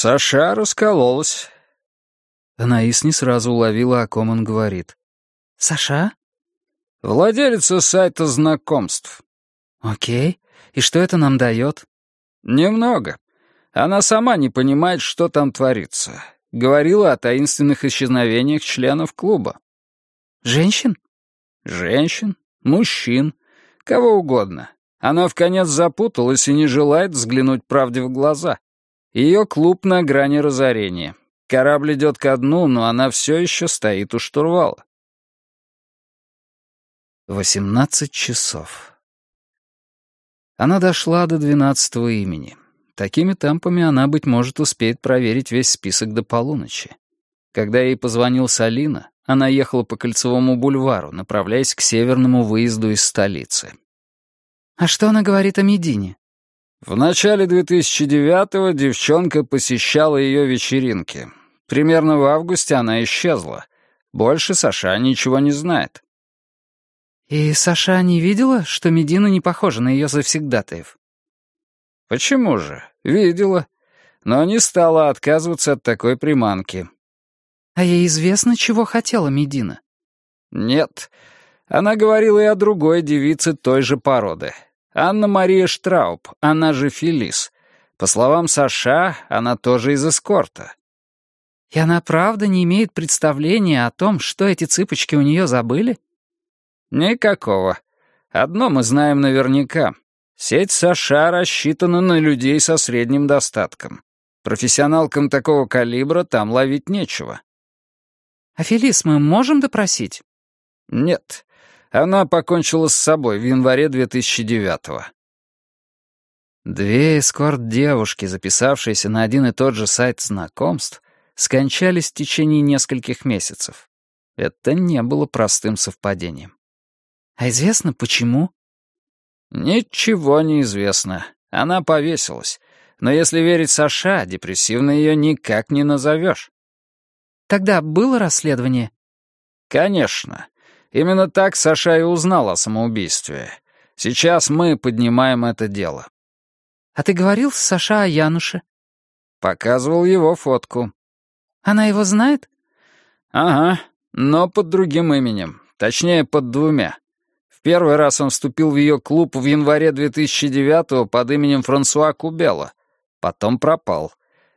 Саша раскололась. Анаис не сразу уловила, о ком он говорит. «Саша?» «Владелица сайта знакомств». «Окей. И что это нам дает?» «Немного. Она сама не понимает, что там творится. Говорила о таинственных исчезновениях членов клуба». «Женщин?» «Женщин, мужчин, кого угодно. Она в конец запуталась и не желает взглянуть правде в глаза. Ее клуб на грани разорения. Корабль идет ко дну, но она все еще стоит у штурвала. Восемнадцать часов. Она дошла до двенадцатого имени. Такими темпами она, быть может, успеет проверить весь список до полуночи. Когда ей позвонил Салина, она ехала по Кольцевому бульвару, направляясь к северному выезду из столицы. «А что она говорит о Медине?» В начале 2009-го девчонка посещала ее вечеринки. Примерно в августе она исчезла. Больше Саша ничего не знает. «И Саша не видела, что Медина не похожа на ее завсегдатаев?» «Почему же? Видела. Но не стала отказываться от такой приманки». «А ей известно, чего хотела Медина?» «Нет. Она говорила и о другой девице той же породы. Анна-Мария Штрауб, она же Фелис. По словам Саша, она тоже из эскорта. И она правда не имеет представления о том, что эти цыпочки у нее забыли? Никакого. Одно мы знаем наверняка. Сеть Саша рассчитана на людей со средним достатком. Профессионалкам такого калибра там ловить нечего. А Фелис мы можем допросить? Нет. Она покончила с собой в январе 2009-го. Две эскорт-девушки, записавшиеся на один и тот же сайт знакомств, скончались в течение нескольких месяцев. Это не было простым совпадением. А известно, почему? Ничего не известно. Она повесилась. Но если верить Саша, депрессивно ее никак не назовешь. Тогда было расследование? Конечно. Именно так Саша и узнал о самоубийстве. Сейчас мы поднимаем это дело. А ты говорил с Саша о Януше? Показывал его фотку. Она его знает? Ага, но под другим именем. Точнее, под двумя. В первый раз он вступил в ее клуб в январе 2009-го под именем Франсуа Кубела. Потом пропал.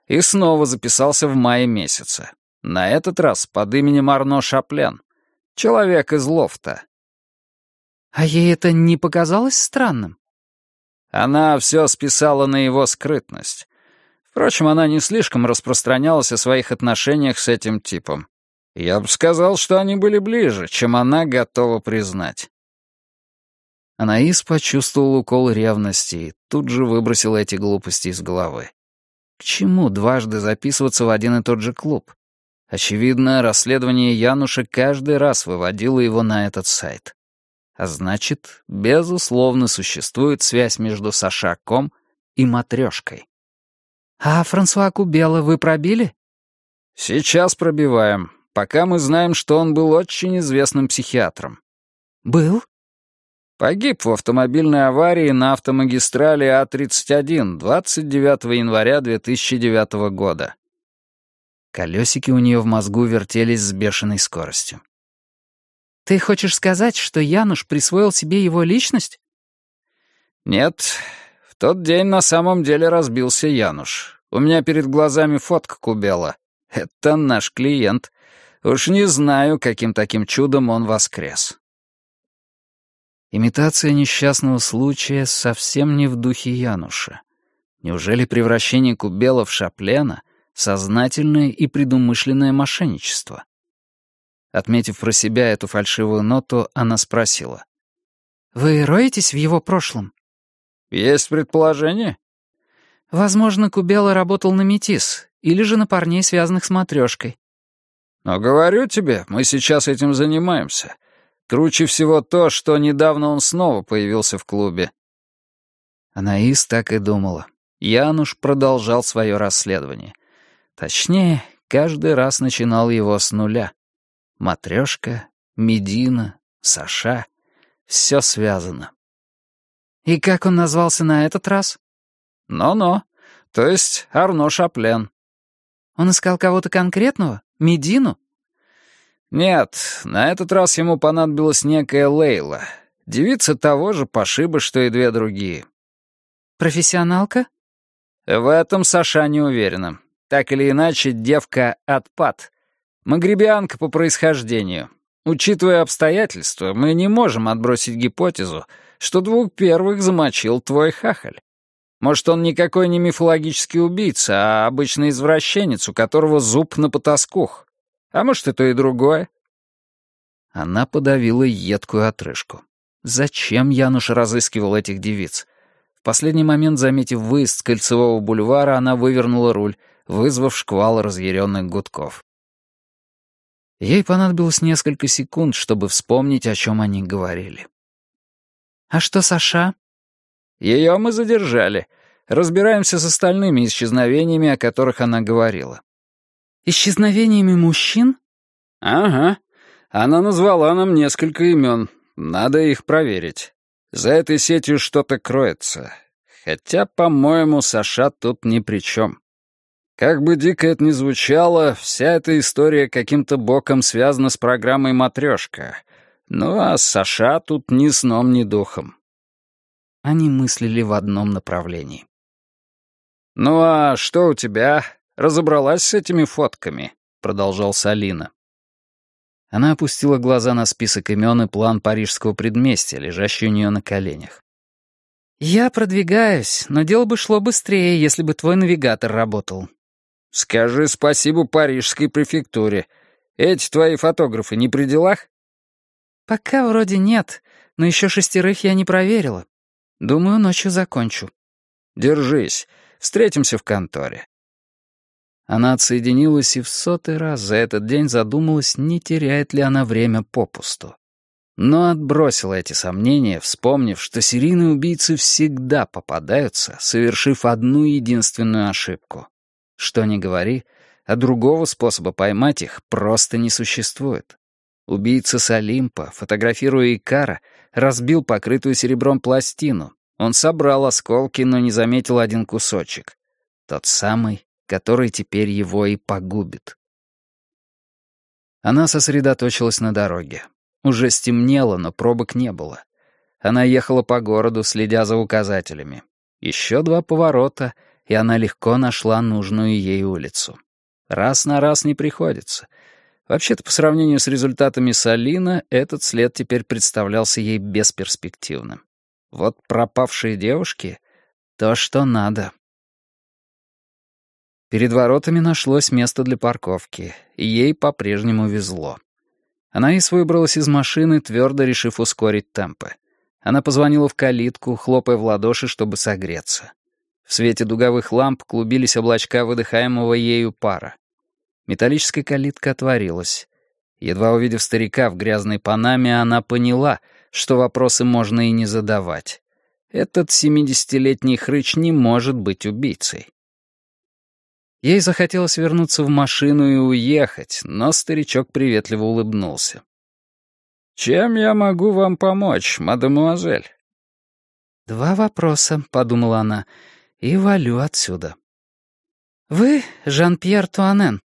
И снова записался в мае месяце. На этот раз под именем Арно Шаплен. Человек из лофта. А ей это не показалось странным? Она все списала на его скрытность. Впрочем, она не слишком распространялась о своих отношениях с этим типом. Я бы сказал, что они были ближе, чем она готова признать. Анаис почувствовал укол ревности и тут же выбросил эти глупости из головы. К чему дважды записываться в один и тот же клуб? Очевидно, расследование Януша каждый раз выводило его на этот сайт. А значит, безусловно, существует связь между Сашаком и матрешкой. «А Франсуа Кубела вы пробили?» «Сейчас пробиваем, пока мы знаем, что он был очень известным психиатром». «Был?» Погиб в автомобильной аварии на автомагистрали А-31 29 января 2009 года. Колесики у нее в мозгу вертелись с бешеной скоростью. «Ты хочешь сказать, что Януш присвоил себе его личность?» «Нет. В тот день на самом деле разбился Януш. У меня перед глазами фотка Кубела. Это наш клиент. Уж не знаю, каким таким чудом он воскрес». Имитация несчастного случая совсем не в духе Януша. Неужели превращение Кубела в Шаплена — сознательное и предумышленное мошенничество? Отметив про себя эту фальшивую ноту, она спросила. «Вы роетесь в его прошлом?» «Есть предположение?» «Возможно, Кубела работал на метис, или же на парней, связанных с матрешкой». «Но говорю тебе, мы сейчас этим занимаемся. Круче всего то, что недавно он снова появился в клубе». Анаис так и думала. Януш продолжал свое расследование. Точнее, каждый раз начинал его с нуля. Матрешка, Медина, Саша — все связано. «И как он назвался на этот раз?» «Но-но, то есть Арно Шаплен. Он искал кого-то конкретного? Медину?» «Нет, на этот раз ему понадобилась некая Лейла, девица того же пошиба, что и две другие». «Профессионалка?» «В этом Саша не уверена. Так или иначе, девка — отпад. Магребианка по происхождению. Учитывая обстоятельства, мы не можем отбросить гипотезу, что двух первых замочил твой хахаль. Может, он никакой не мифологический убийца, а обычный извращенец, у которого зуб на потаскух. А может, и то, и другое. Она подавила едкую отрыжку. Зачем Януш разыскивал этих девиц? В последний момент, заметив выезд с кольцевого бульвара, она вывернула руль, вызвав шквал разъяренных гудков. Ей понадобилось несколько секунд, чтобы вспомнить, о чем они говорили. «А что Саша?» «Ее мы задержали. Разбираемся с остальными исчезновениями, о которых она говорила». «Исчезновениями мужчин?» «Ага. Она назвала нам несколько имен. Надо их проверить. За этой сетью что-то кроется. Хотя, по-моему, Саша тут ни при чем». Как бы дико это ни звучало, вся эта история каким-то боком связана с программой «Матрешка». Ну а Саша тут ни сном, ни духом. Они мыслили в одном направлении. «Ну а что у тебя? Разобралась с этими фотками?» — продолжал Салина. Она опустила глаза на список имен и план парижского предместья, лежащий у нее на коленях. «Я продвигаюсь, но дело бы шло быстрее, если бы твой навигатор работал. «Скажи спасибо парижской префектуре. Эти твои фотографы не при делах?» «Пока вроде нет, но еще шестерых я не проверила. Думаю, ночью закончу». «Держись. Встретимся в конторе». Она отсоединилась и в сотый раз за этот день задумалась, не теряет ли она время попусту. Но отбросила эти сомнения, вспомнив, что серийные убийцы всегда попадаются, совершив одну единственную ошибку. Что ни говори, а другого способа поймать их просто не существует. Убийца с Олимпа, фотографируя Икара, разбил покрытую серебром пластину. Он собрал осколки, но не заметил один кусочек. Тот самый, который теперь его и погубит. Она сосредоточилась на дороге. Уже стемнело, но пробок не было. Она ехала по городу, следя за указателями. Еще два поворота — и она легко нашла нужную ей улицу. Раз на раз не приходится. Вообще-то, по сравнению с результатами Салина, этот след теперь представлялся ей бесперспективным. Вот пропавшие девушки — то, что надо. Перед воротами нашлось место для парковки, и ей по-прежнему везло. Анаис выбралась из машины, твердо решив ускорить темпы. Она позвонила в калитку, хлопая в ладоши, чтобы согреться. В свете дуговых ламп клубились облачка выдыхаемого ею пара. Металлическая калитка отворилась. Едва увидев старика в грязной панаме, она поняла, что вопросы можно и не задавать. Этот семидесятилетний хрыч не может быть убийцей. Ей захотелось вернуться в машину и уехать, но старичок приветливо улыбнулся. «Чем я могу вам помочь, мадемуазель?» «Два вопроса», — подумала она, — и валю отсюда. «Вы Жан-Пьер Туанен?»